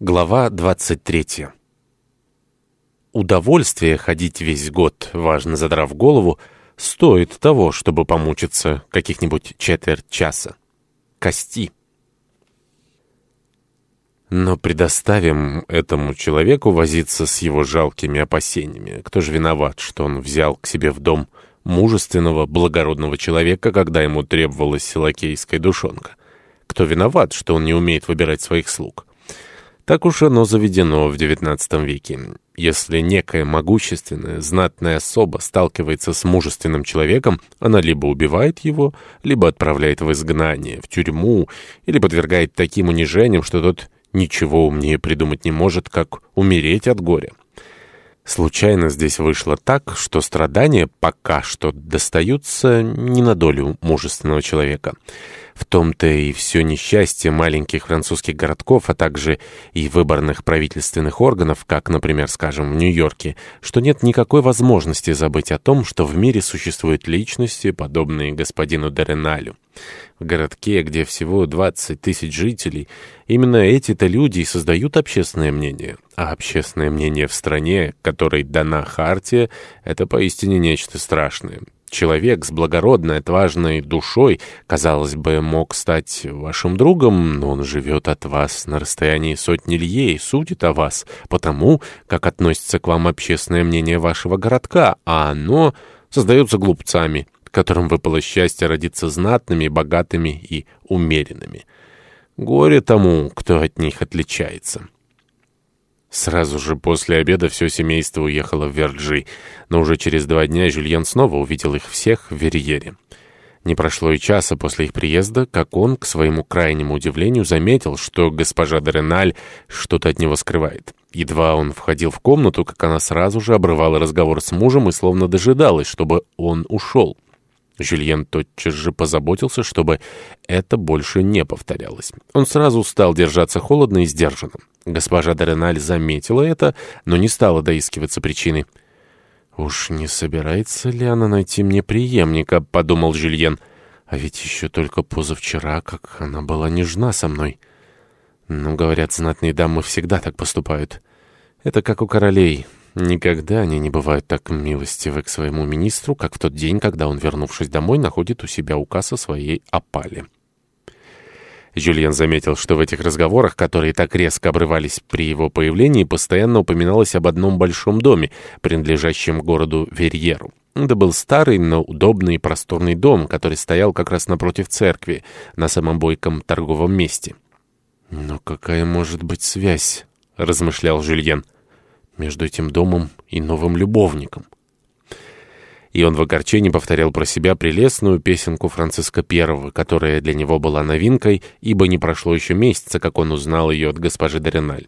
Глава 23 Удовольствие ходить весь год, важно задрав голову, стоит того, чтобы помучиться каких-нибудь четверть часа. Кости. Но предоставим этому человеку возиться с его жалкими опасениями. Кто же виноват, что он взял к себе в дом мужественного, благородного человека, когда ему требовалась лакейская душонка? Кто виноват, что он не умеет выбирать своих слуг? Так уж оно заведено в XIX веке. Если некая могущественная, знатная особа сталкивается с мужественным человеком, она либо убивает его, либо отправляет в изгнание, в тюрьму, или подвергает таким унижениям, что тот ничего умнее придумать не может, как умереть от горя. Случайно здесь вышло так, что страдания пока что достаются не на долю мужественного человека. В том-то и все несчастье маленьких французских городков, а также и выборных правительственных органов, как, например, скажем, в Нью-Йорке, что нет никакой возможности забыть о том, что в мире существуют личности, подобные господину Дереналю. В городке, где всего 20 тысяч жителей, именно эти-то люди и создают общественное мнение. А общественное мнение в стране, которой дана хартия, это поистине нечто страшное. Человек с благородной, отважной душой, казалось бы, мог стать вашим другом, но он живет от вас на расстоянии сотни лье судит о вас, потому как относится к вам общественное мнение вашего городка, а оно создается глупцами, которым выпало счастье родиться знатными, богатыми и умеренными. Горе тому, кто от них отличается». Сразу же после обеда все семейство уехало в Верджи, но уже через два дня Жюльен снова увидел их всех в Верьере. Не прошло и часа после их приезда, как он, к своему крайнему удивлению, заметил, что госпожа Дереналь что-то от него скрывает. Едва он входил в комнату, как она сразу же обрывала разговор с мужем и словно дожидалась, чтобы он ушел. Жюльен тотчас же позаботился, чтобы это больше не повторялось. Он сразу стал держаться холодно и сдержанно. Госпожа Дереналь заметила это, но не стала доискиваться причины. «Уж не собирается ли она найти мне преемника?» — подумал Жюльен. «А ведь еще только позавчера, как она была нежна со мной. Ну, говорят, знатные дамы всегда так поступают. Это как у королей». Никогда они не бывают так милостивы к своему министру, как в тот день, когда он, вернувшись домой, находит у себя указ о своей опале. Жюльен заметил, что в этих разговорах, которые так резко обрывались при его появлении, постоянно упоминалось об одном большом доме, принадлежащем городу Верьеру. Это был старый, но удобный и просторный дом, который стоял как раз напротив церкви, на самом бойком торговом месте. «Но какая может быть связь?» — размышлял Жюльен между этим домом и новым любовником. И он в огорчении повторял про себя прелестную песенку Франциска I, которая для него была новинкой, ибо не прошло еще месяца, как он узнал ее от госпожи Дореналь.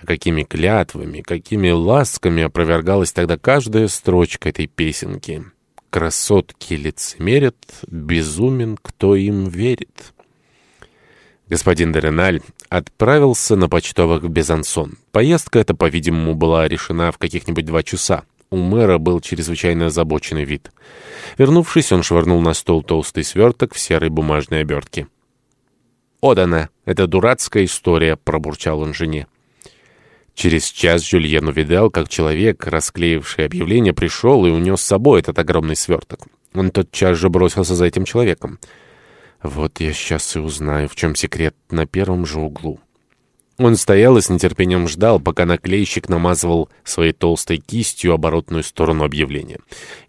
А какими клятвами, какими ласками опровергалась тогда каждая строчка этой песенки. «Красотки лицемерят, безумен, кто им верит». Господин Дереналь отправился на почтовых в Безансон. Поездка эта, по-видимому, была решена в каких-нибудь два часа. У мэра был чрезвычайно озабоченный вид. Вернувшись, он швырнул на стол толстый сверток в серой бумажной обертке. «Одана! Это дурацкая история!» — пробурчал он жене. Через час Жюльен увидал, как человек, расклеивший объявление, пришел и унес с собой этот огромный сверток. Он тотчас же бросился за этим человеком. Вот я сейчас и узнаю, в чем секрет на первом же углу. Он стоял и с нетерпением ждал, пока наклейщик намазывал своей толстой кистью оборотную сторону объявления.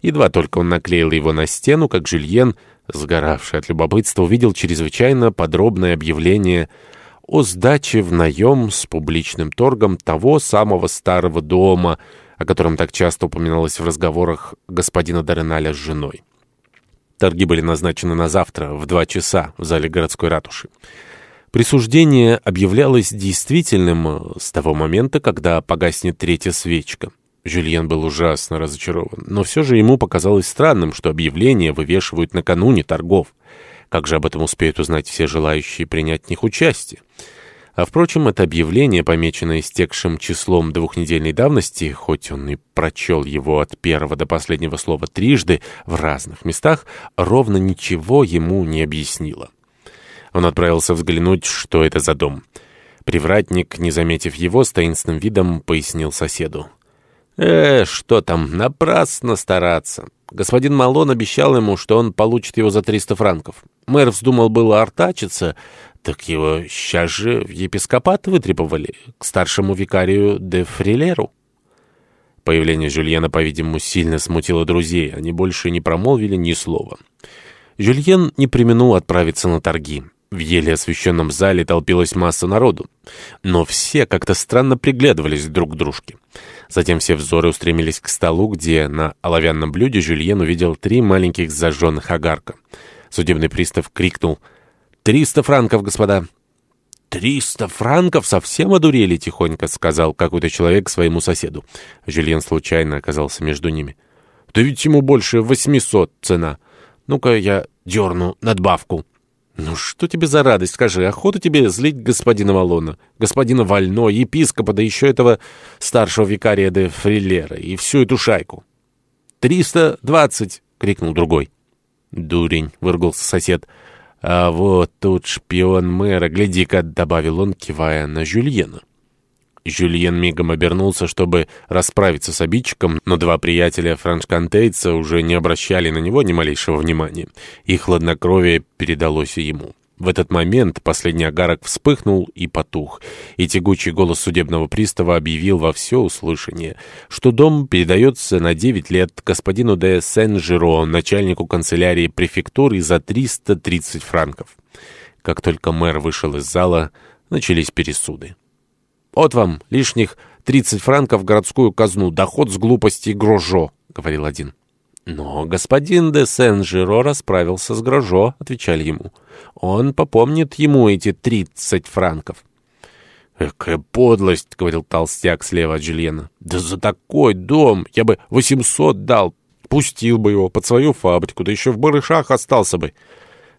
Едва только он наклеил его на стену, как Жюльен, сгоравший от любопытства, увидел чрезвычайно подробное объявление о сдаче в наем с публичным торгом того самого старого дома, о котором так часто упоминалось в разговорах господина Дореналя с женой. Торги были назначены на завтра в два часа в зале городской ратуши. Присуждение объявлялось действительным э, с того момента, когда погаснет третья свечка. Жюльен был ужасно разочарован, но все же ему показалось странным, что объявления вывешивают накануне торгов. Как же об этом успеют узнать все желающие принять в них участие? А, впрочем, это объявление, помеченное истекшим числом двухнедельной давности, хоть он и прочел его от первого до последнего слова трижды в разных местах, ровно ничего ему не объяснило. Он отправился взглянуть, что это за дом. Привратник, не заметив его, с таинственным видом пояснил соседу. «Э, что там, напрасно стараться. Господин Малон обещал ему, что он получит его за 300 франков. Мэр вздумал было артачиться, так его сейчас же в епископат вытребовали, к старшему викарию де Фрилеру». Появление Жюльена, по-видимому, сильно смутило друзей. Они больше не промолвили ни слова. Жюльен не применул отправиться на торги. В еле освещенном зале толпилась масса народу. Но все как-то странно приглядывались друг к дружке. Затем все взоры устремились к столу, где на оловянном блюде Жюльен увидел три маленьких зажженных огарка. Судебный пристав крикнул «Триста франков, господа!» «Триста франков? Совсем одурели?» — тихонько сказал какой-то человек своему соседу. Жюльен случайно оказался между ними. «Да ведь ему больше восьмисот цена. Ну-ка я дерну надбавку». «Ну что тебе за радость, скажи, охота тебе злить господина Валона, господина Вально, епископа, да еще этого старшего викария де Фрилера и всю эту шайку?» «Триста двадцать!» — крикнул другой. «Дурень!» — выругался сосед. «А вот тут шпион мэра, гляди-ка!» — добавил он, кивая на Жюльена. Жюльен мигом обернулся, чтобы расправиться с обидчиком, но два приятеля франшкантейца уже не обращали на него ни малейшего внимания. Их хладнокровие передалось ему. В этот момент последний огарок вспыхнул и потух, и тягучий голос судебного пристава объявил во все услышание, что дом передается на 9 лет господину де Сен-Жиро, начальнику канцелярии префектуры, за 330 франков. Как только мэр вышел из зала, начались пересуды. «Вот вам лишних тридцать франков в городскую казну, доход с глупости Грожо», — говорил один. «Но господин де Сен-Жиро расправился с Грожо», — отвечали ему. «Он попомнит ему эти тридцать франков». «Какая подлость!» — говорил толстяк слева от Жюльена. «Да за такой дом я бы восемьсот дал, пустил бы его под свою фабрику, да еще в барышах остался бы».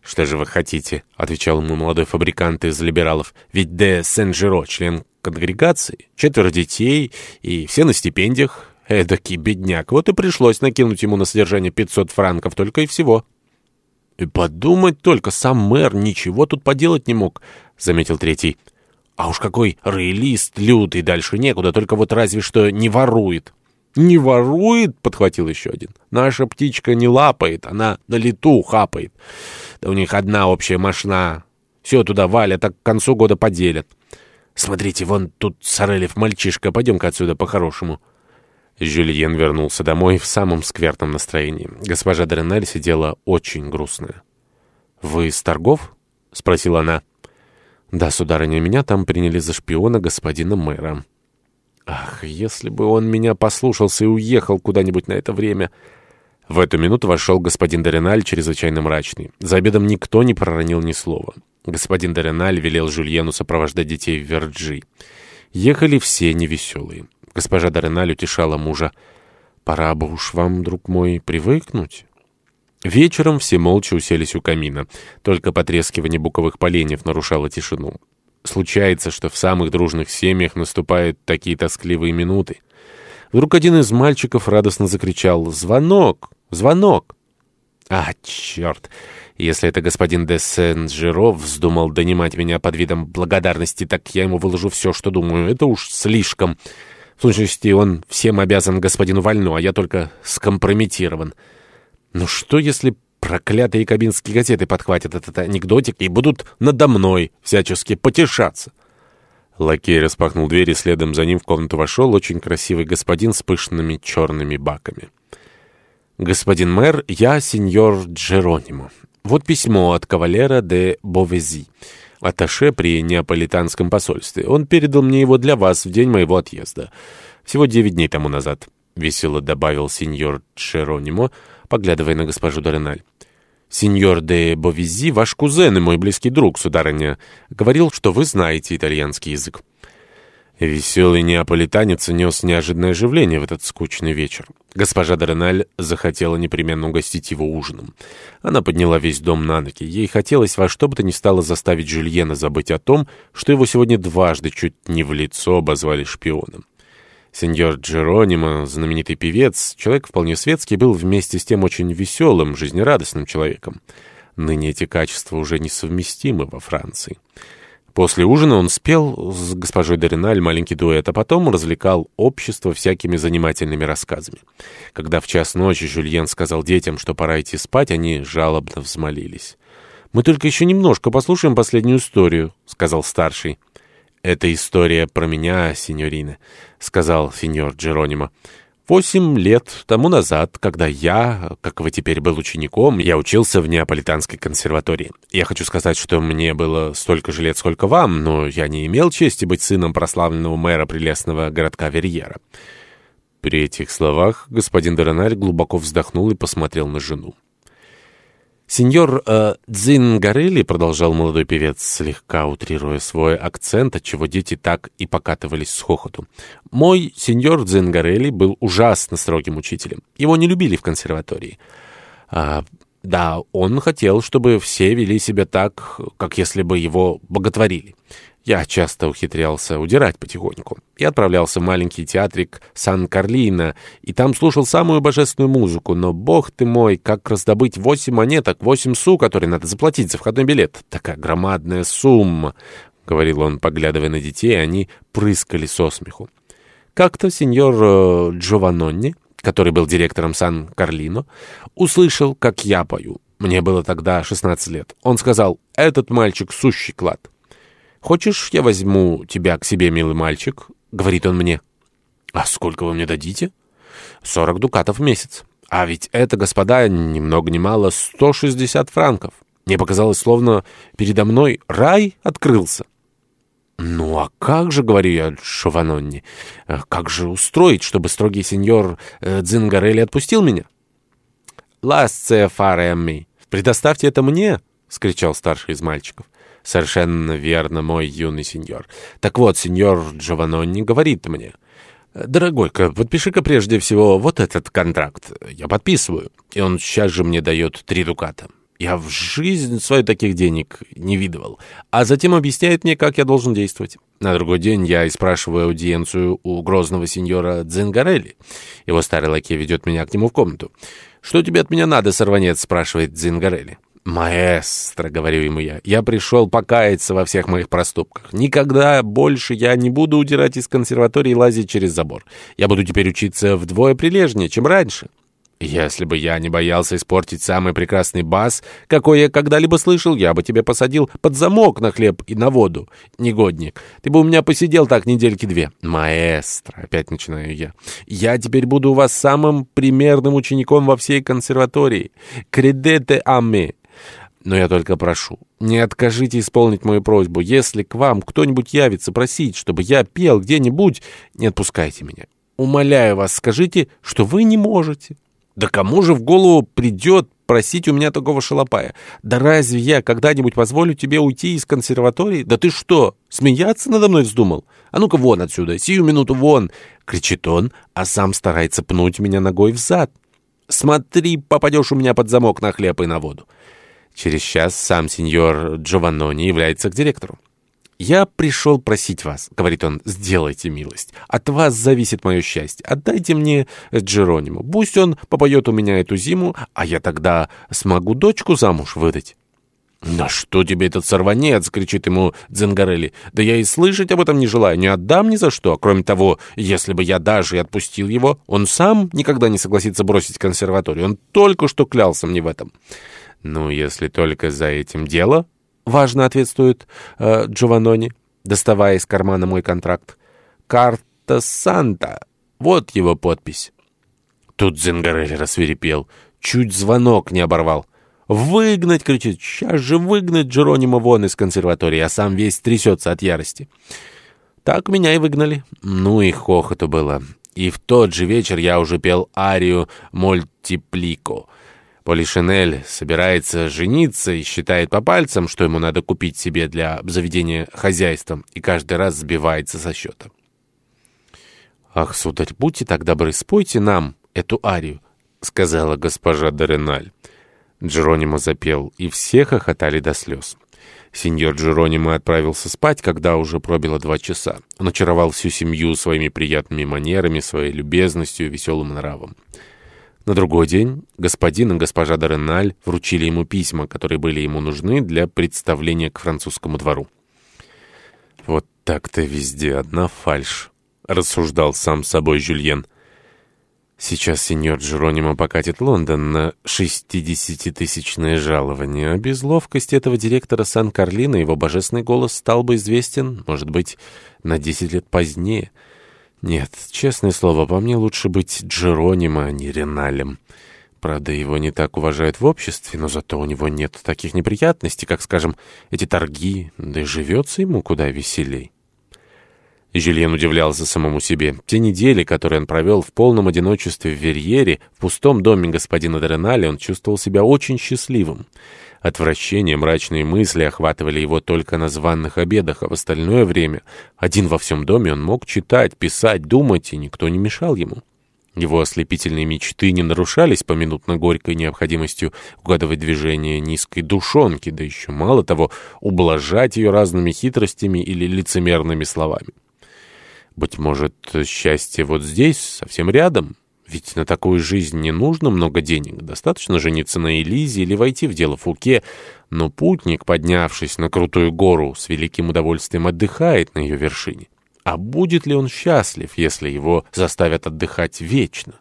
«Что же вы хотите?» — отвечал ему молодой фабрикант из либералов. «Ведь де Сен-Жиро, член конгрегации, четверо детей и все на стипендиях. Эдакий бедняк. Вот и пришлось накинуть ему на содержание 500 франков только и всего». «И подумать только, сам мэр ничего тут поделать не мог», — заметил третий. «А уж какой роялист лютый, дальше некуда, только вот разве что не ворует». «Не ворует?» — подхватил еще один. «Наша птичка не лапает, она на лету хапает. Да у них одна общая машина. Все туда валят, а к концу года поделят. Смотрите, вон тут Сорелев мальчишка, пойдем-ка отсюда по-хорошему». Жюльен вернулся домой в самом скверном настроении. Госпожа Дренель сидела очень грустная. «Вы из торгов?» — спросила она. «Да, сударыня, меня там приняли за шпиона господина мэра». Ах, если бы он меня послушался и уехал куда-нибудь на это время... В эту минуту вошел господин Дореналь, чрезвычайно мрачный. За обедом никто не проронил ни слова. Господин Дореналь велел Жюльену сопровождать детей в Верджи. Ехали все невеселые. Госпожа Дореналь утешала мужа. «Пора бы уж вам, друг мой, привыкнуть». Вечером все молча уселись у камина. Только потрескивание буковых поленьев нарушало тишину. Случается, что в самых дружных семьях наступают такие тоскливые минуты. Вдруг один из мальчиков радостно закричал «Звонок! Звонок!» «А, черт! Если это господин де Сен-Жиров вздумал донимать меня под видом благодарности, так я ему выложу все, что думаю. Это уж слишком. В сущности, он всем обязан господину Вально, а я только скомпрометирован. Ну что, если проклятые кабинские газеты подхватят этот анекдотик и будут надо мной всячески потешаться. Лакей распахнул дверь, и следом за ним в комнату вошел очень красивый господин с пышными черными баками. «Господин мэр, я сеньор Джеронимо. Вот письмо от кавалера де Бовези, атташе при неаполитанском посольстве. Он передал мне его для вас в день моего отъезда. Всего девять дней тому назад», — весело добавил сеньор Джеронимо, поглядывая на госпожу Дореналь. «Сеньор де Бовизи, ваш кузен и мой близкий друг, сударыня, говорил, что вы знаете итальянский язык». Веселый неаполитанец нес неожиданное оживление в этот скучный вечер. Госпожа Дореналь захотела непременно угостить его ужином. Она подняла весь дом на ноги. Ей хотелось во что бы то ни стало заставить Жюльена забыть о том, что его сегодня дважды чуть не в лицо обозвали шпионом. Сеньор Джеронимо, знаменитый певец, человек вполне светский, был вместе с тем очень веселым, жизнерадостным человеком. Ныне эти качества уже несовместимы во Франции. После ужина он спел с госпожой Дориналь маленький дуэт, а потом развлекал общество всякими занимательными рассказами. Когда в час ночи Жюльен сказал детям, что пора идти спать, они жалобно взмолились. «Мы только еще немножко послушаем последнюю историю», — сказал старший. «Это история про меня, сеньорина», — сказал сеньор Джеронимо. Восемь лет тому назад, когда я, как вы теперь был учеником, я учился в Неаполитанской консерватории. Я хочу сказать, что мне было столько же лет, сколько вам, но я не имел чести быть сыном прославленного мэра прелестного городка Верьера. При этих словах господин Доронарь глубоко вздохнул и посмотрел на жену. «Сеньор э, Дзингарелли», — продолжал молодой певец, слегка утрируя свой акцент, отчего дети так и покатывались с хохоту. «Мой сеньор Дзингарелли был ужасно строгим учителем. Его не любили в консерватории. А, да, он хотел, чтобы все вели себя так, как если бы его боготворили. Я часто ухитрялся удирать потихоньку. Я отправлялся в маленький театрик Сан-Карлино, и там слушал самую божественную музыку. Но, бог ты мой, как раздобыть восемь монеток, восемь су, которые надо заплатить за входной билет? Такая громадная сумма, — говорил он, поглядывая на детей, они прыскали со смеху. Как-то сеньор э, Джованонни, который был директором Сан-Карлино, услышал, как я пою. Мне было тогда 16 лет. Он сказал, «Этот мальчик — сущий клад». «Хочешь, я возьму тебя к себе, милый мальчик?» — говорит он мне. «А сколько вы мне дадите?» «Сорок дукатов в месяц. А ведь это, господа, ни много ни мало, сто шестьдесят франков. Мне показалось, словно передо мной рай открылся». «Ну а как же, — говорю я Шованонни, — как же устроить, чтобы строгий сеньор э, Дзингарелли отпустил меня?» «Ласце фаре ми. Предоставьте это мне!» — скричал старший из мальчиков. «Совершенно верно, мой юный сеньор. Так вот, сеньор Джованонни говорит мне...» «Дорогой-ка, подпиши-ка прежде всего вот этот контракт. Я подписываю». И он сейчас же мне дает три дуката. Я в жизнь свою таких денег не видывал. А затем объясняет мне, как я должен действовать. На другой день я и спрашиваю аудиенцию у грозного сеньора Дзингарелли. Его старый лакей ведет меня к нему в комнату. «Что тебе от меня надо, сорванец?» — спрашивает Дзингарелли. «Маэстро», — говорю ему я, — «я пришел покаяться во всех моих проступках. Никогда больше я не буду удирать из консерватории и лазить через забор. Я буду теперь учиться вдвое прилежнее, чем раньше». «Если бы я не боялся испортить самый прекрасный бас, какой я когда-либо слышал, я бы тебя посадил под замок на хлеб и на воду, негодник. Ты бы у меня посидел так недельки две». «Маэстро», — опять начинаю я, — «я теперь буду у вас самым примерным учеником во всей консерватории. Кредете ами». Но я только прошу, не откажите исполнить мою просьбу. Если к вам кто-нибудь явится просить, чтобы я пел где-нибудь, не отпускайте меня. Умоляю вас, скажите, что вы не можете. Да кому же в голову придет просить у меня такого шалопая? Да разве я когда-нибудь позволю тебе уйти из консерватории? Да ты что, смеяться надо мной вздумал? А ну-ка вон отсюда, сию минуту вон!» — кричит он, а сам старается пнуть меня ногой в зад. «Смотри, попадешь у меня под замок на хлеб и на воду». Через час сам сеньор Джованнони является к директору. «Я пришел просить вас», — говорит он, — «сделайте милость. От вас зависит мое счастье. Отдайте мне Джерониму. Пусть он попоет у меня эту зиму, а я тогда смогу дочку замуж выдать». «Да что тебе этот сорванец?» — кричит ему Дзенгарелли. «Да я и слышать об этом не желаю, не отдам ни за что. Кроме того, если бы я даже и отпустил его, он сам никогда не согласится бросить консерваторию. Он только что клялся мне в этом». «Ну, если только за этим дело...» — важно ответствует э, Джованнони, доставая из кармана мой контракт. «Карта Санта. Вот его подпись». Тут Зингарелли рассверепел. Чуть звонок не оборвал. «Выгнать!» — кричит. «Сейчас же выгнать Джеронима вон из консерватории, а сам весь трясется от ярости». Так меня и выгнали. Ну и хохоту было. И в тот же вечер я уже пел арию «Мультиплико». Полишинель собирается жениться и считает по пальцам, что ему надо купить себе для заведения хозяйством, и каждый раз сбивается со счета. «Ах, сударь, будьте так добры, спойте нам эту арию», — сказала госпожа Дореналь. Джеронимо запел, и все хохотали до слез. Сеньор Джеронимо отправился спать, когда уже пробило два часа. Он очаровал всю семью своими приятными манерами, своей любезностью и веселым нравом. На другой день господин и госпожа Дореналь вручили ему письма, которые были ему нужны для представления к французскому двору. «Вот так-то везде одна фальшь», — рассуждал сам собой Жюльен. Сейчас сеньор Джеронимо покатит Лондон на 60-тысячное жалование, а без ловкости этого директора Сан-Карлина его божественный голос стал бы известен, может быть, на 10 лет позднее. Нет, честное слово, по мне лучше быть Джеронимо, а не Реналем. Правда, его не так уважают в обществе, но зато у него нет таких неприятностей, как, скажем, эти торги, да и живется ему куда веселей. Жюльен удивлялся самому себе. Те недели, которые он провел в полном одиночестве в Верьере, в пустом доме господина Дренале, он чувствовал себя очень счастливым. Отвращение, мрачные мысли охватывали его только на званных обедах, а в остальное время один во всем доме он мог читать, писать, думать, и никто не мешал ему. Его ослепительные мечты не нарушались поминутно горькой необходимостью угадывать движение низкой душонки, да еще мало того, ублажать ее разными хитростями или лицемерными словами. Быть может, счастье вот здесь, совсем рядом? Ведь на такую жизнь не нужно много денег. Достаточно жениться на Элизе или войти в дело Фуке. Но путник, поднявшись на крутую гору, с великим удовольствием отдыхает на ее вершине. А будет ли он счастлив, если его заставят отдыхать вечно?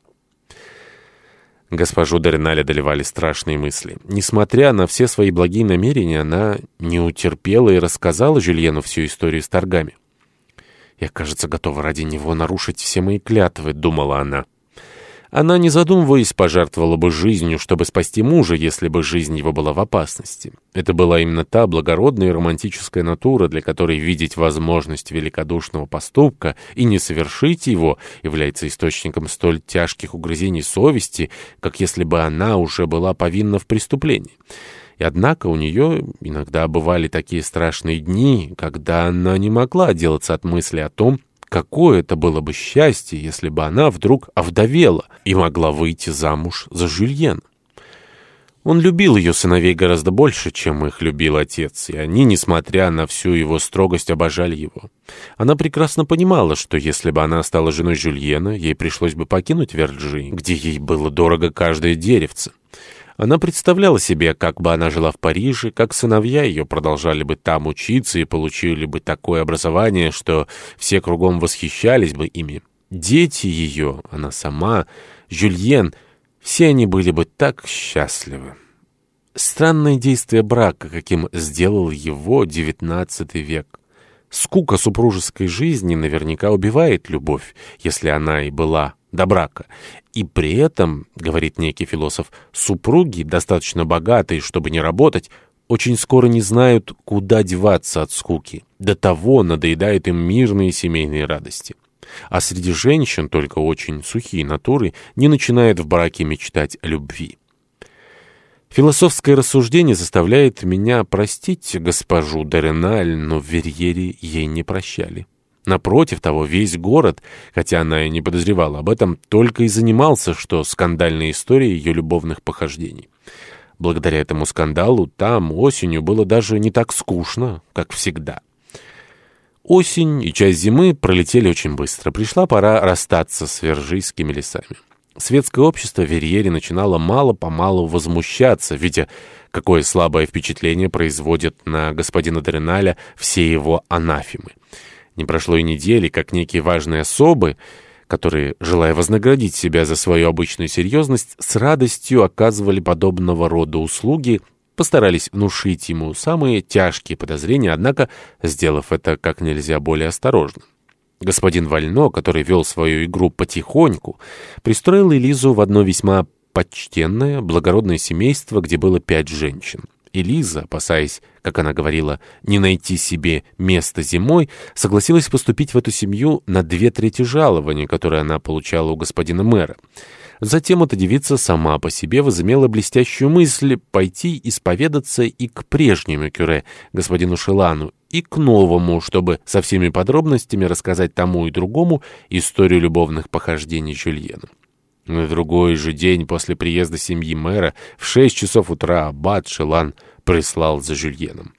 Госпожу Дориналь одолевали страшные мысли. Несмотря на все свои благие намерения, она не утерпела и рассказала Жюльену всю историю с торгами. «Я, кажется, готова ради него нарушить все мои клятвы», — думала она. Она, не задумываясь, пожертвовала бы жизнью, чтобы спасти мужа, если бы жизнь его была в опасности. Это была именно та благородная и романтическая натура, для которой видеть возможность великодушного поступка и не совершить его является источником столь тяжких угрызений совести, как если бы она уже была повинна в преступлении. И однако у нее иногда бывали такие страшные дни, когда она не могла отделаться от мысли о том, какое это было бы счастье, если бы она вдруг овдовела и могла выйти замуж за Жюльена. Он любил ее сыновей гораздо больше, чем их любил отец, и они, несмотря на всю его строгость, обожали его. Она прекрасно понимала, что если бы она стала женой Жюльена, ей пришлось бы покинуть Верджи, где ей было дорого каждое деревце. Она представляла себе, как бы она жила в Париже, как сыновья ее продолжали бы там учиться и получили бы такое образование, что все кругом восхищались бы ими. Дети ее, она сама, Жюльен, все они были бы так счастливы. Странное действие брака, каким сделал его девятнадцатый век. Скука супружеской жизни наверняка убивает любовь, если она и была до брака. И при этом, говорит некий философ, супруги, достаточно богатые, чтобы не работать, очень скоро не знают, куда деваться от скуки. До того надоедают им мирные семейные радости. А среди женщин, только очень сухие натуры, не начинают в браке мечтать о любви. Философское рассуждение заставляет меня простить госпожу Дореналь, но в Верьере ей не прощали. Напротив того, весь город, хотя она и не подозревала об этом, только и занимался, что скандальной историей ее любовных похождений. Благодаря этому скандалу там осенью было даже не так скучно, как всегда. Осень и часть зимы пролетели очень быстро. Пришла пора расстаться с вержийскими лесами. Светское общество Верьери начинало мало-помалу возмущаться, видя, какое слабое впечатление производят на господина Дреналя все его анафемы. Не прошло и недели, как некие важные особы, которые, желая вознаградить себя за свою обычную серьезность, с радостью оказывали подобного рода услуги, постарались внушить ему самые тяжкие подозрения, однако сделав это как нельзя более осторожно. Господин Вально, который вел свою игру потихоньку, пристроил Элизу в одно весьма почтенное, благородное семейство, где было пять женщин и Лиза, опасаясь, как она говорила, не найти себе места зимой, согласилась поступить в эту семью на две трети жалования, которое она получала у господина мэра. Затем эта девица сама по себе возымела блестящую мысль пойти исповедаться и к прежнему кюре, господину Шелану, и к новому, чтобы со всеми подробностями рассказать тому и другому историю любовных похождений Жюльена. На другой же день после приезда семьи мэра в шесть часов утра аббат Шелан прислал за Жюльеном.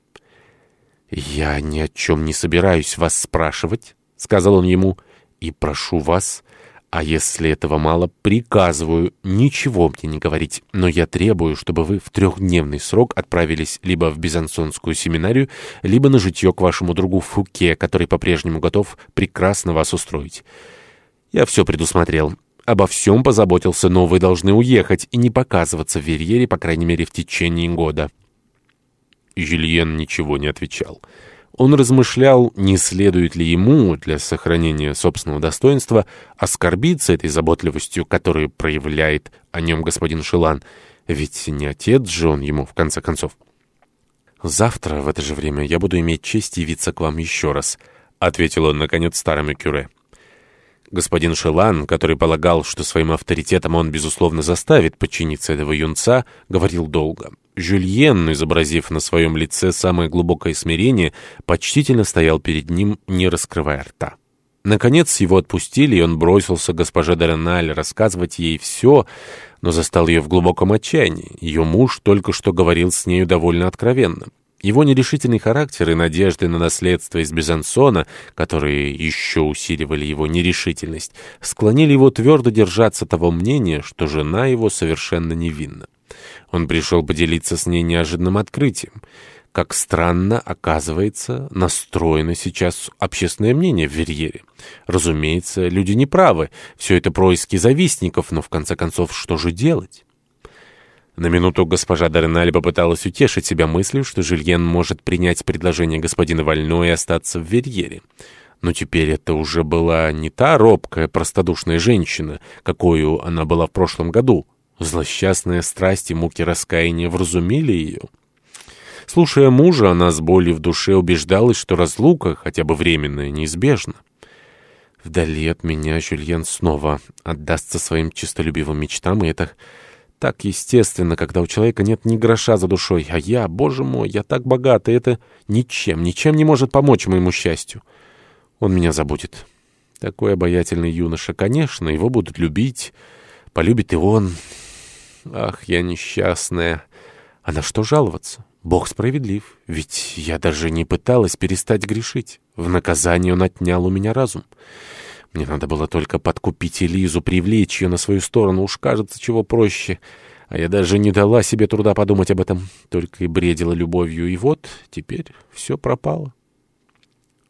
«Я ни о чем не собираюсь вас спрашивать», — сказал он ему, — «и прошу вас А если этого мало, приказываю ничего мне не говорить, но я требую, чтобы вы в трехдневный срок отправились либо в Бизансонскую семинарию, либо на житье к вашему другу Фуке, который по-прежнему готов прекрасно вас устроить. Я все предусмотрел. Обо всем позаботился, но вы должны уехать и не показываться в Верьере, по крайней мере, в течение года». Жюльен ничего не отвечал. Он размышлял, не следует ли ему, для сохранения собственного достоинства, оскорбиться этой заботливостью, которую проявляет о нем господин Шилан, ведь не отец же он ему, в конце концов. «Завтра в это же время я буду иметь честь явиться к вам еще раз», — ответил он, наконец, старому кюре. Господин Шелан, который полагал, что своим авторитетом он, безусловно, заставит подчиниться этого юнца, говорил долго. Жюльен, изобразив на своем лице самое глубокое смирение, почтительно стоял перед ним, не раскрывая рта. Наконец его отпустили, и он бросился госпоже Дереналь рассказывать ей все, но застал ее в глубоком отчаянии. Ее муж только что говорил с нею довольно откровенно. Его нерешительный характер и надежды на наследство из Безансона, которые еще усиливали его нерешительность, склонили его твердо держаться того мнения, что жена его совершенно невинна. Он пришел поделиться с ней неожиданным открытием. Как странно, оказывается, настроено сейчас общественное мнение в Верьере. Разумеется, люди не правы, все это происки завистников, но в конце концов, что же делать? На минуту госпожа Дареналь попыталась утешить себя мыслью, что Жильен может принять предложение господина Вально и остаться в Верьере. Но теперь это уже была не та робкая, простодушная женщина, какую она была в прошлом году. Злосчастная страсть и муки раскаяния вразумили ее. Слушая мужа, она с болью в душе убеждалась, что разлука, хотя бы временная, неизбежна. Вдали от меня Жюльен снова отдастся своим чистолюбивым мечтам, и это так естественно, когда у человека нет ни гроша за душой. А я, боже мой, я так богат, и это ничем, ничем не может помочь моему счастью. Он меня забудет. Такой обаятельный юноша, конечно, его будут любить, полюбит и он. Ах, я несчастная. А на что жаловаться? Бог справедлив, ведь я даже не пыталась перестать грешить. В наказание он отнял у меня разум. Мне надо было только подкупить Элизу, привлечь ее на свою сторону. Уж кажется, чего проще. А я даже не дала себе труда подумать об этом. Только и бредила любовью. И вот теперь все пропало.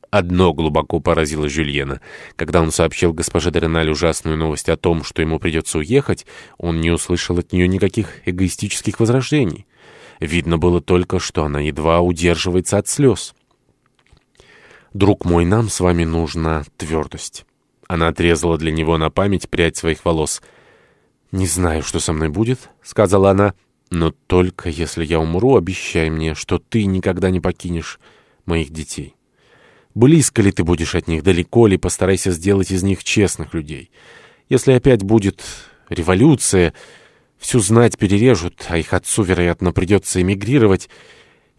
Одно глубоко поразило Жюльена. Когда он сообщил госпоже Дереналь ужасную новость о том, что ему придется уехать, он не услышал от нее никаких эгоистических возражений. Видно было только, что она едва удерживается от слез. «Друг мой, нам с вами нужна твердость». Она отрезала для него на память прядь своих волос. «Не знаю, что со мной будет», — сказала она, — «но только если я умру, обещай мне, что ты никогда не покинешь моих детей. Близко ли ты будешь от них, далеко ли, постарайся сделать из них честных людей. Если опять будет революция, всю знать перережут, а их отцу, вероятно, придется эмигрировать,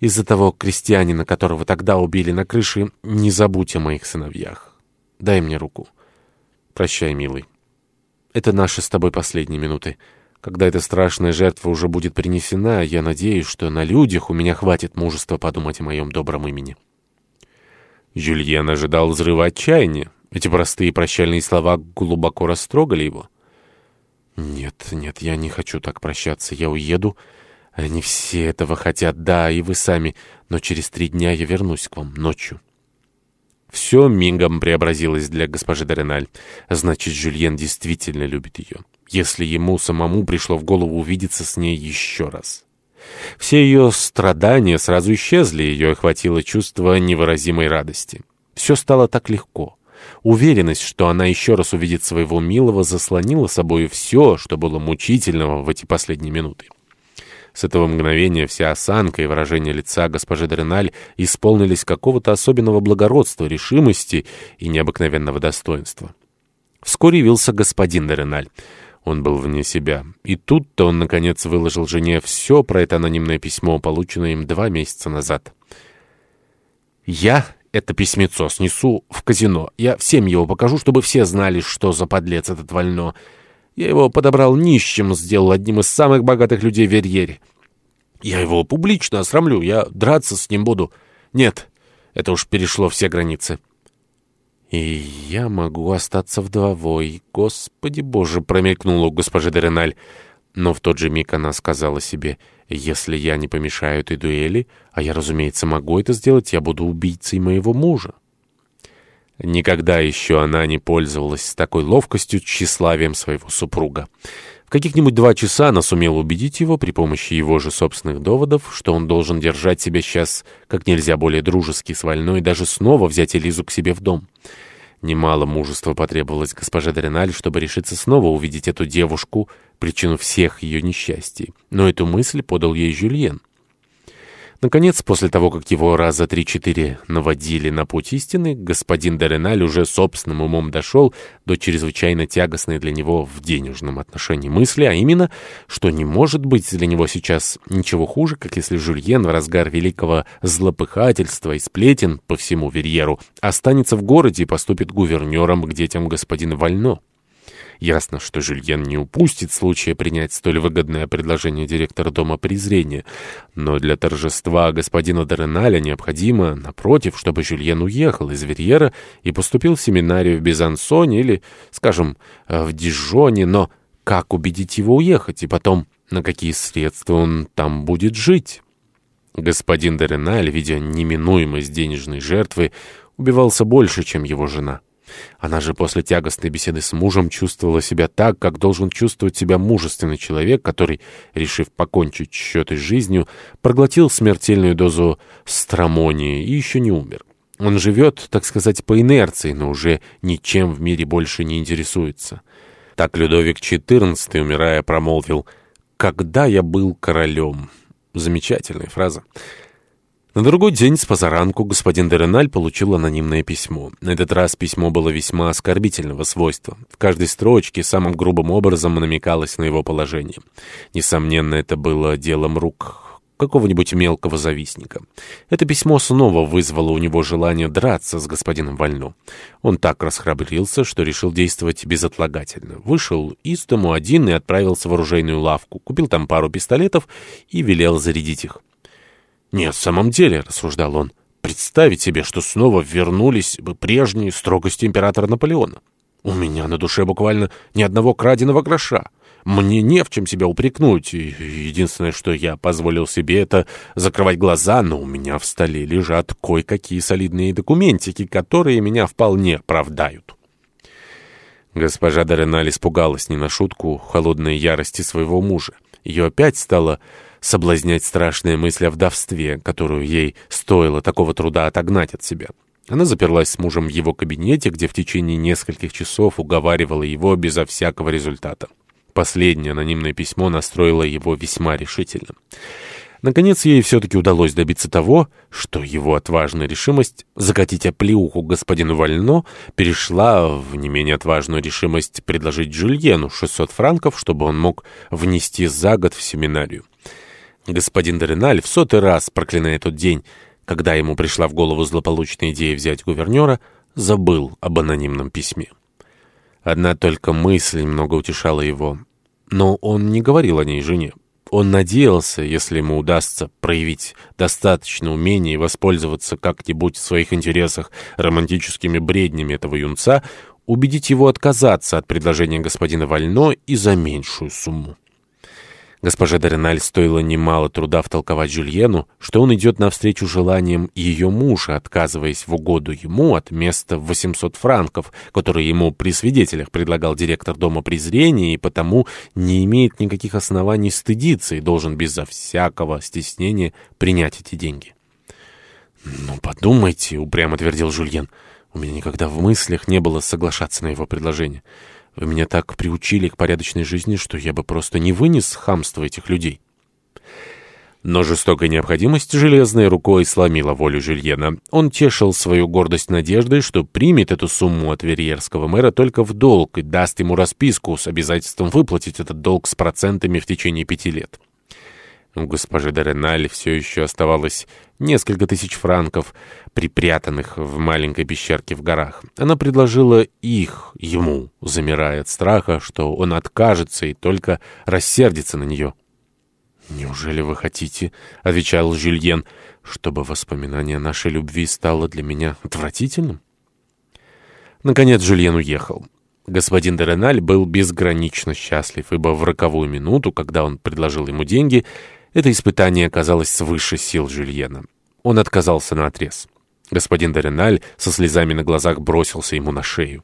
из-за того крестьянина, которого тогда убили на крыше, не забудь о моих сыновьях. Дай мне руку». Прощай, милый. Это наши с тобой последние минуты. Когда эта страшная жертва уже будет принесена, я надеюсь, что на людях у меня хватит мужества подумать о моем добром имени». Жюльен ожидал взрыва отчаяния. Эти простые прощальные слова глубоко растрогали его. «Нет, нет, я не хочу так прощаться. Я уеду. Они все этого хотят, да, и вы сами. Но через три дня я вернусь к вам ночью». Все мигом преобразилось для госпожи Дореналь. Значит, Жюльен действительно любит ее. Если ему самому пришло в голову увидеться с ней еще раз. Все ее страдания сразу исчезли, ее охватило чувство невыразимой радости. Все стало так легко. Уверенность, что она еще раз увидит своего милого, заслонила собой все, что было мучительного в эти последние минуты. С этого мгновения вся осанка и выражение лица госпожи Дреналь исполнились какого-то особенного благородства, решимости и необыкновенного достоинства. Вскоре явился господин Дреналь. Он был вне себя. И тут-то он, наконец, выложил жене все про это анонимное письмо, полученное им два месяца назад. «Я это письмецо снесу в казино. Я всем его покажу, чтобы все знали, что за подлец этот Вально». Я его подобрал нищим, сделал одним из самых богатых людей в Верьере. Я его публично осрамлю, я драться с ним буду. Нет, это уж перешло все границы. «И я могу остаться вдовой. Господи боже!» — промелькнула у госпожи Дереналь. Но в тот же миг она сказала себе, «Если я не помешаю этой дуэли, а я, разумеется, могу это сделать, я буду убийцей моего мужа». Никогда еще она не пользовалась такой ловкостью, тщеславием своего супруга. В каких-нибудь два часа она сумела убедить его при помощи его же собственных доводов, что он должен держать себя сейчас как нельзя более дружески с вольной и даже снова взять Элизу к себе в дом. Немало мужества потребовалось госпоже Дреналь, чтобы решиться снова увидеть эту девушку, причину всех ее несчастий. Но эту мысль подал ей Жюльен. Наконец, после того, как его раза три-четыре наводили на путь истины, господин Дореналь уже собственным умом дошел до чрезвычайно тягостной для него в денежном отношении мысли, а именно, что не может быть для него сейчас ничего хуже, как если Жюльен в разгар великого злопыхательства и сплетен по всему Верьеру останется в городе и поступит гувернером к детям господина Вально. Ясно, что Жюльен не упустит случая принять столь выгодное предложение директора Дома презрения. Но для торжества господина Дореналя необходимо, напротив, чтобы Жюльен уехал из Верьера и поступил в семинарию в Безансоне или, скажем, в Дижоне, но как убедить его уехать, и потом, на какие средства он там будет жить? Господин Дореналь, видя неминуемость денежной жертвы, убивался больше, чем его жена. Она же после тягостной беседы с мужем чувствовала себя так, как должен чувствовать себя мужественный человек, который, решив покончить счеты с жизнью, проглотил смертельную дозу стромонии и еще не умер. Он живет, так сказать, по инерции, но уже ничем в мире больше не интересуется. Так Людовик XIV, умирая, промолвил «Когда я был королем». Замечательная фраза. На другой день с позаранку господин Дереналь получил анонимное письмо. На этот раз письмо было весьма оскорбительного свойства. В каждой строчке самым грубым образом намекалось на его положение. Несомненно, это было делом рук какого-нибудь мелкого завистника. Это письмо снова вызвало у него желание драться с господином Вально. Он так расхрабрился, что решил действовать безотлагательно. Вышел из дому один и отправился в оружейную лавку, купил там пару пистолетов и велел зарядить их. «Нет, в самом деле», — рассуждал он, — «представить себе, что снова вернулись бы прежние строгости императора Наполеона. У меня на душе буквально ни одного краденого гроша. Мне не в чем себя упрекнуть, единственное, что я позволил себе, это закрывать глаза, но у меня в столе лежат кое-какие солидные документики, которые меня вполне оправдают». Госпожа Дореналь испугалась не на шутку холодной ярости своего мужа. Ее опять стало соблазнять страшная мысль о вдовстве, которую ей стоило такого труда отогнать от себя. Она заперлась с мужем в его кабинете, где в течение нескольких часов уговаривала его безо всякого результата. Последнее анонимное письмо настроило его весьма решительно. Наконец, ей все-таки удалось добиться того, что его отважная решимость закатить оплеуху господину Вально перешла в не менее отважную решимость предложить Жюльену 600 франков, чтобы он мог внести за год в семинарию. Господин Дореналь в сотый раз, проклиная тот день, когда ему пришла в голову злополучная идея взять гувернера, забыл об анонимном письме. Одна только мысль немного утешала его, но он не говорил о ней жене. Он надеялся, если ему удастся проявить достаточно умения и воспользоваться как-нибудь в своих интересах романтическими бреднями этого юнца, убедить его отказаться от предложения господина Вально и за меньшую сумму. Госпоже Дореналь стоило немало труда втолковать Жюльену, что он идет навстречу желаниям ее мужа, отказываясь в угоду ему от места в 800 франков, которые ему при свидетелях предлагал директор Дома презрения, и потому не имеет никаких оснований стыдиться и должен безо всякого стеснения принять эти деньги. «Ну, подумайте», — упрямо твердил Жюльен, — «у меня никогда в мыслях не было соглашаться на его предложение». Вы меня так приучили к порядочной жизни, что я бы просто не вынес хамства этих людей». Но жестокая необходимость железной рукой сломила волю Жюльена. Он тешил свою гордость надеждой, что примет эту сумму от верьерского мэра только в долг и даст ему расписку с обязательством выплатить этот долг с процентами в течение пяти лет. У госпожи Дореналь все еще оставалось несколько тысяч франков, припрятанных в маленькой пещерке в горах. Она предложила их ему, замирая от страха, что он откажется и только рассердится на нее. «Неужели вы хотите, — отвечал Жюльен, — чтобы воспоминание нашей любви стало для меня отвратительным?» Наконец Жюльен уехал. Господин Дереналь был безгранично счастлив, ибо в роковую минуту, когда он предложил ему деньги, это испытание оказалось свыше сил Жюльена. Он отказался на отрез. Господин Дереналь со слезами на глазах бросился ему на шею.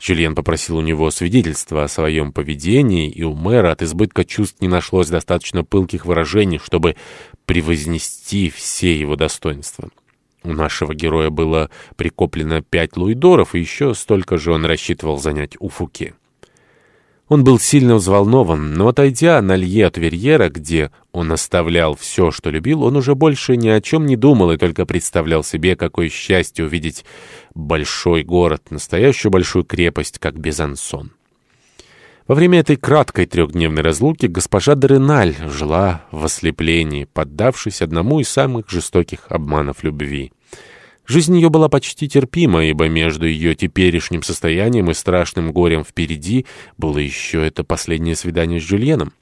Жюльен попросил у него свидетельства о своем поведении, и у мэра от избытка чувств не нашлось достаточно пылких выражений, чтобы превознести все его достоинства. У нашего героя было прикоплено пять луидоров, и еще столько же он рассчитывал занять у Фуке. Он был сильно взволнован, но, отойдя на лье от Верьера, где он оставлял все, что любил, он уже больше ни о чем не думал и только представлял себе, какое счастье увидеть большой город, настоящую большую крепость, как Безансон. Во время этой краткой трехдневной разлуки госпожа Дореналь жила в ослеплении, поддавшись одному из самых жестоких обманов любви. Жизнь ее была почти терпима, ибо между ее теперешним состоянием и страшным горем впереди было еще это последнее свидание с Жюльеном.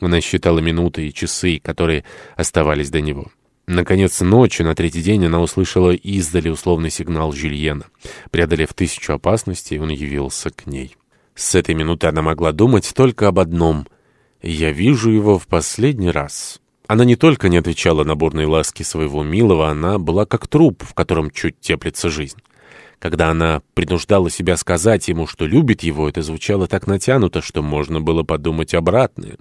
Она считала минуты и часы, которые оставались до него. Наконец, ночью, на третий день, она услышала издали условный сигнал Жюльена. Преодолев тысячу опасностей, он явился к ней. С этой минуты она могла думать только об одном. «Я вижу его в последний раз». Она не только не отвечала на бурные ласки своего милого, она была как труп, в котором чуть теплится жизнь. Когда она принуждала себя сказать ему, что любит его, это звучало так натянуто, что можно было подумать обратное.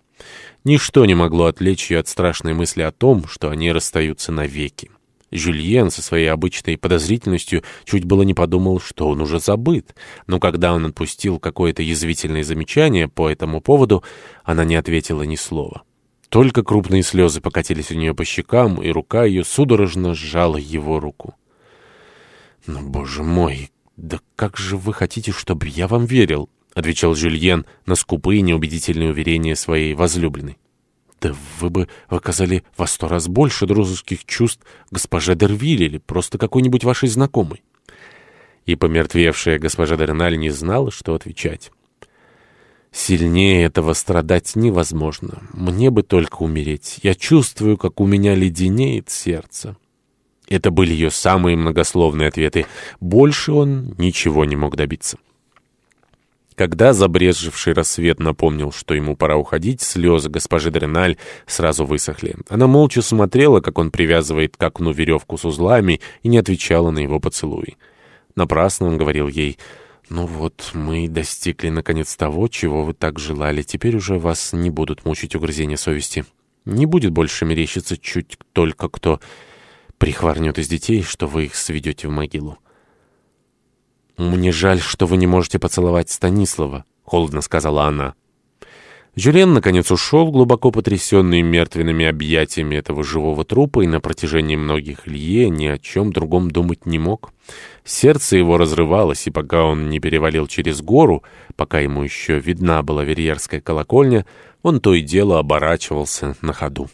Ничто не могло отвлечь ее от страшной мысли о том, что они расстаются навеки. Жюльен со своей обычной подозрительностью чуть было не подумал, что он уже забыт. Но когда он отпустил какое-то язвительное замечание по этому поводу, она не ответила ни слова. Только крупные слезы покатились у нее по щекам, и рука ее судорожно сжала его руку. «Но, боже мой, да как же вы хотите, чтобы я вам верил?» — отвечал Жюльен на скупые неубедительные уверения своей возлюбленной. «Да вы бы оказали во сто раз больше дружеских чувств госпоже Дервиль или просто какой-нибудь вашей знакомой». И помертвевшая госпожа Дерналь не знала, что отвечать. Сильнее этого страдать невозможно. Мне бы только умереть. Я чувствую, как у меня леденеет сердце. Это были ее самые многословные ответы. Больше он ничего не мог добиться. Когда забрезживший рассвет напомнил, что ему пора уходить, слезы госпожи Дреналь сразу высохли. Она молча смотрела, как он привязывает к окну веревку с узлами, и не отвечала на его поцелуй. Напрасно он говорил ей «Ну вот, мы достигли наконец того, чего вы так желали. Теперь уже вас не будут мучить угрызения совести. Не будет больше мерещиться чуть только кто прихворнет из детей, что вы их сведете в могилу». «Мне жаль, что вы не можете поцеловать Станислава», — холодно сказала она. Жюлен, наконец, ушел, глубоко потрясенный мертвенными объятиями этого живого трупа, и на протяжении многих лье ни о чем другом думать не мог. Сердце его разрывалось, и пока он не перевалил через гору, пока ему еще видна была верьерская колокольня, он то и дело оборачивался на ходу.